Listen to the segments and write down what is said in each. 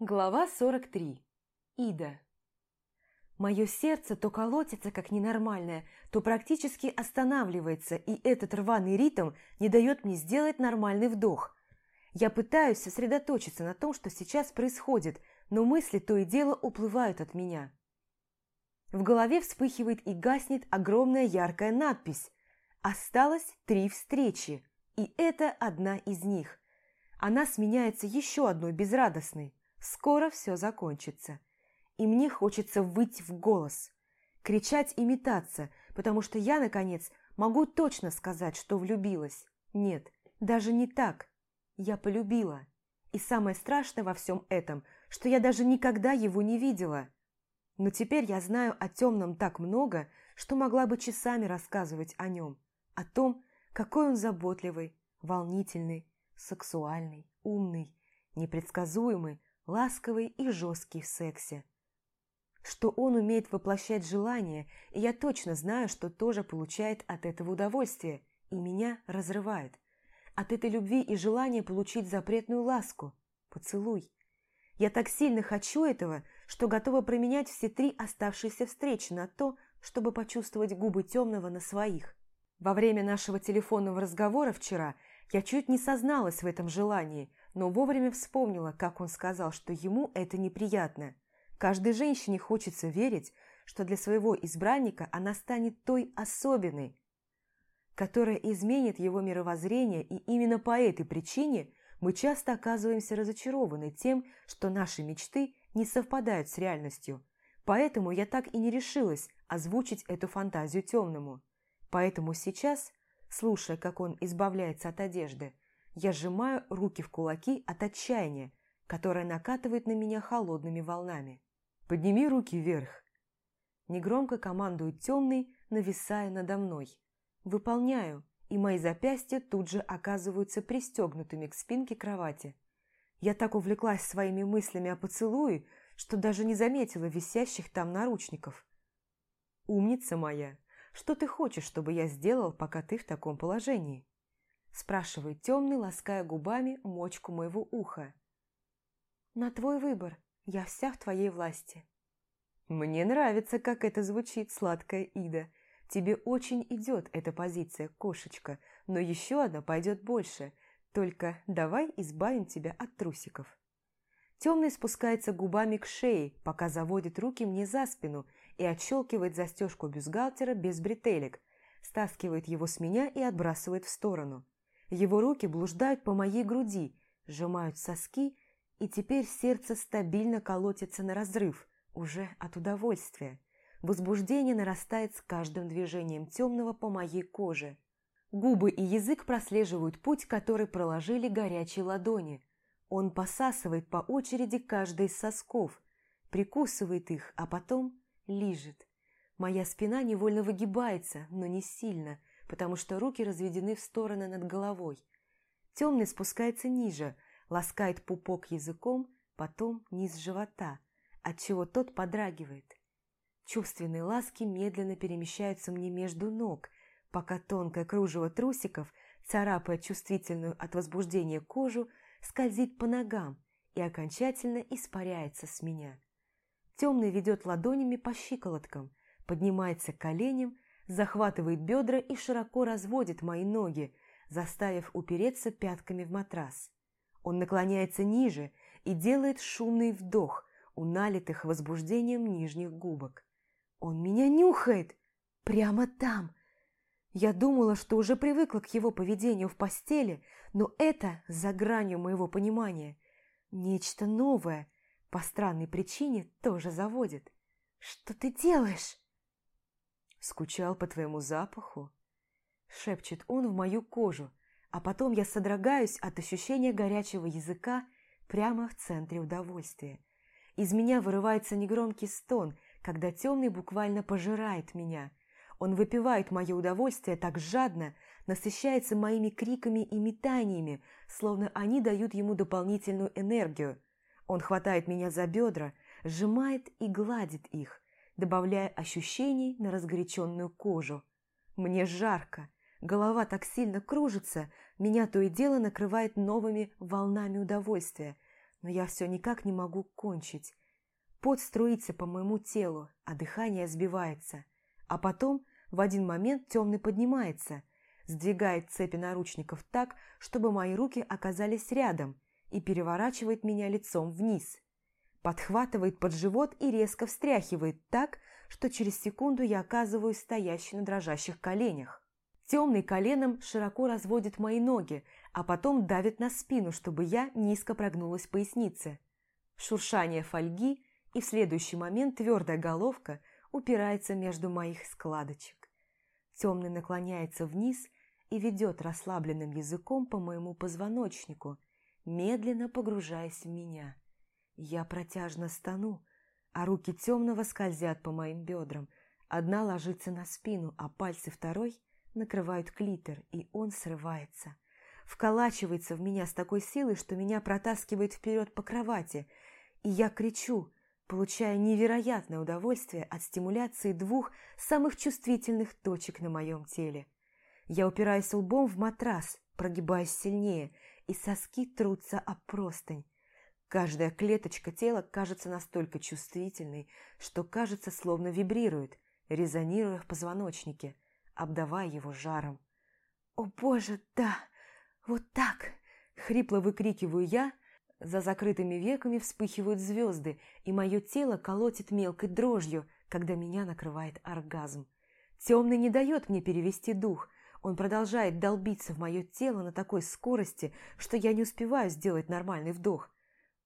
Глава 43. Ида. Мое сердце то колотится, как ненормальное, то практически останавливается, и этот рваный ритм не дает мне сделать нормальный вдох. Я пытаюсь сосредоточиться на том, что сейчас происходит, но мысли то и дело уплывают от меня. В голове вспыхивает и гаснет огромная яркая надпись «Осталось три встречи», и это одна из них. Она сменяется еще одной безрадостной. Скоро все закончится. И мне хочется выйти в голос, кричать и метаться, потому что я, наконец, могу точно сказать, что влюбилась. Нет, даже не так. Я полюбила. И самое страшное во всем этом, что я даже никогда его не видела. Но теперь я знаю о темном так много, что могла бы часами рассказывать о нем. О том, какой он заботливый, волнительный, сексуальный, умный, непредсказуемый, ласковый и жесткий в сексе. Что он умеет воплощать желания, и я точно знаю, что тоже получает от этого удовольствие, и меня разрывает. От этой любви и желания получить запретную ласку, поцелуй. Я так сильно хочу этого, что готова променять все три оставшиеся встречи на то, чтобы почувствовать губы темного на своих. Во время нашего телефонного разговора вчера я чуть не созналась в этом желании, но вовремя вспомнила, как он сказал, что ему это неприятно. Каждой женщине хочется верить, что для своего избранника она станет той особенной, которая изменит его мировоззрение, и именно по этой причине мы часто оказываемся разочарованы тем, что наши мечты не совпадают с реальностью. Поэтому я так и не решилась озвучить эту фантазию темному. Поэтому сейчас, слушая, как он избавляется от одежды, я сжимаю руки в кулаки от отчаяния, которое накатывает на меня холодными волнами. «Подними руки вверх!» Негромко командует темный, нависая надо мной. Выполняю, и мои запястья тут же оказываются пристегнутыми к спинке кровати. Я так увлеклась своими мыслями о поцелуе, что даже не заметила висящих там наручников. «Умница моя! Что ты хочешь, чтобы я сделал, пока ты в таком положении?» Спрашивает темный, лаская губами мочку моего уха. «На твой выбор. Я вся в твоей власти». «Мне нравится, как это звучит, сладкая Ида. Тебе очень идет эта позиция, кошечка, но еще одна пойдет больше. Только давай избавим тебя от трусиков». Темный спускается губами к шее, пока заводит руки мне за спину и отщелкивает застежку бюстгальтера без бретелек, стаскивает его с меня и отбрасывает в сторону. Его руки блуждают по моей груди, сжимают соски, и теперь сердце стабильно колотится на разрыв, уже от удовольствия. Возбуждение нарастает с каждым движением темного по моей коже. Губы и язык прослеживают путь, который проложили горячие ладони. Он посасывает по очереди каждый из сосков, прикусывает их, а потом лижет. Моя спина невольно выгибается, но не сильно, потому что руки разведены в стороны над головой. Темный спускается ниже, ласкает пупок языком, потом низ живота, отчего тот подрагивает. Чувственные ласки медленно перемещаются мне между ног, пока тонкое кружево трусиков, царапая чувствительную от возбуждения кожу, скользит по ногам и окончательно испаряется с меня. Темный ведет ладонями по щиколоткам, поднимается к коленям, захватывает бедра и широко разводит мои ноги, заставив упереться пятками в матрас. Он наклоняется ниже и делает шумный вдох у налитых возбуждением нижних губок. Он меня нюхает! Прямо там! Я думала, что уже привыкла к его поведению в постели, но это за гранью моего понимания. Нечто новое, по странной причине, тоже заводит. «Что ты делаешь?» «Скучал по твоему запаху?» Шепчет он в мою кожу, а потом я содрогаюсь от ощущения горячего языка прямо в центре удовольствия. Из меня вырывается негромкий стон, когда темный буквально пожирает меня. Он выпивает мое удовольствие так жадно, насыщается моими криками и метаниями, словно они дают ему дополнительную энергию. Он хватает меня за бедра, сжимает и гладит их, добавляя ощущений на разгоряченную кожу. Мне жарко, голова так сильно кружится, меня то и дело накрывает новыми волнами удовольствия, но я все никак не могу кончить. Пот струится по моему телу, а дыхание сбивается. А потом в один момент темный поднимается, сдвигает цепи наручников так, чтобы мои руки оказались рядом, и переворачивает меня лицом вниз. Подхватывает под живот и резко встряхивает так, что через секунду я оказываюсь стоящей на дрожащих коленях. Темный коленом широко разводит мои ноги, а потом давит на спину, чтобы я низко прогнулась пояснице. Шуршание фольги, и в следующий момент твердая головка упирается между моих складочек. Темный наклоняется вниз и ведет расслабленным языком по моему позвоночнику, медленно погружаясь в меня. Я протяжно стану, а руки темного скользят по моим бедрам. Одна ложится на спину, а пальцы второй накрывают клитор, и он срывается. Вколачивается в меня с такой силой, что меня протаскивает вперед по кровати, и я кричу, получая невероятное удовольствие от стимуляции двух самых чувствительных точек на моем теле. Я упираюсь лбом в матрас, прогибаясь сильнее, и соски трутся о простынь. Каждая клеточка тела кажется настолько чувствительной, что кажется словно вибрирует, резонируя в позвоночнике, обдавая его жаром. «О боже, да! Вот так!» – хрипло выкрикиваю я. За закрытыми веками вспыхивают звезды, и мое тело колотит мелкой дрожью, когда меня накрывает оргазм. Темный не дает мне перевести дух. Он продолжает долбиться в мое тело на такой скорости, что я не успеваю сделать нормальный вдох.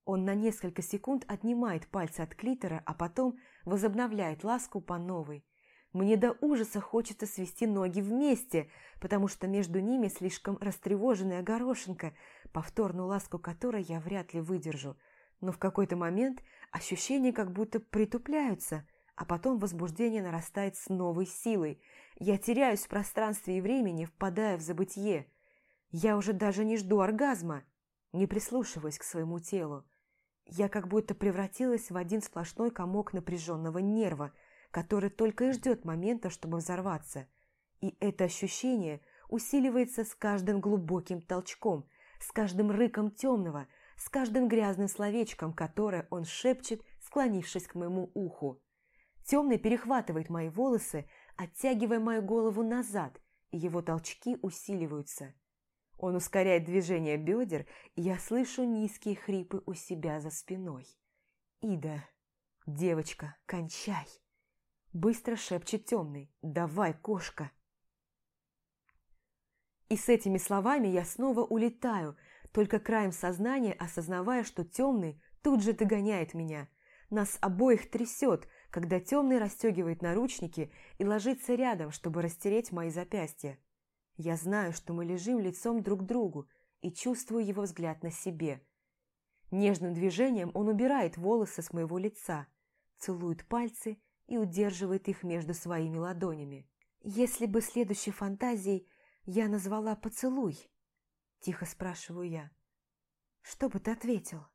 Он на несколько секунд отнимает пальцы от клитора, а потом возобновляет ласку по новой. Мне до ужаса хочется свести ноги вместе, потому что между ними слишком растревоженная горошинка, повторную ласку которой я вряд ли выдержу. Но в какой-то момент ощущения как будто притупляются, а потом возбуждение нарастает с новой силой. Я теряюсь в пространстве и времени, впадая в забытье. Я уже даже не жду оргазма, не прислушиваясь к своему телу. Я как будто превратилась в один сплошной комок напряженного нерва, который только и ждет момента, чтобы взорваться. И это ощущение усиливается с каждым глубоким толчком, с каждым рыком темного, с каждым грязным словечком, которое он шепчет, склонившись к моему уху. Темный перехватывает мои волосы, оттягивая мою голову назад, и его толчки усиливаются. Он ускоряет движение бедер, и я слышу низкие хрипы у себя за спиной. «Ида, девочка, кончай!» Быстро шепчет темный. «Давай, кошка!» И с этими словами я снова улетаю, только краем сознания осознавая, что темный тут же догоняет меня. Нас обоих трясет, когда темный расстегивает наручники и ложится рядом, чтобы растереть мои запястья. Я знаю, что мы лежим лицом друг к другу и чувствую его взгляд на себе. Нежным движением он убирает волосы с моего лица, целует пальцы и удерживает их между своими ладонями. «Если бы следующей фантазией я назвала «поцелуй», – тихо спрашиваю я, – что бы ты ответил?»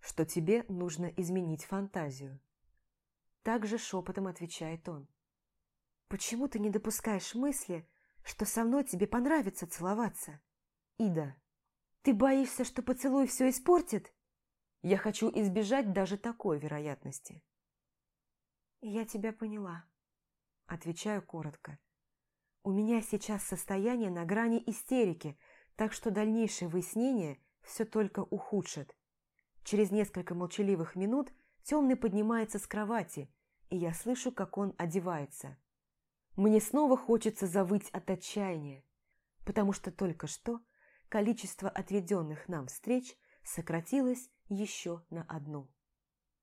«Что тебе нужно изменить фантазию». Также шепотом отвечает он. Почему ты не допускаешь мысли, что со мной тебе понравится целоваться? Ида, ты боишься, что поцелуй все испортит? Я хочу избежать даже такой вероятности. Я тебя поняла. Отвечаю коротко. У меня сейчас состояние на грани истерики, так что дальнейшее выяснение все только ухудшит. Через несколько молчаливых минут темный поднимается с кровати, и я слышу, как он одевается. Мне снова хочется завыть от отчаяния, потому что только что количество отведенных нам встреч сократилось еще на одну.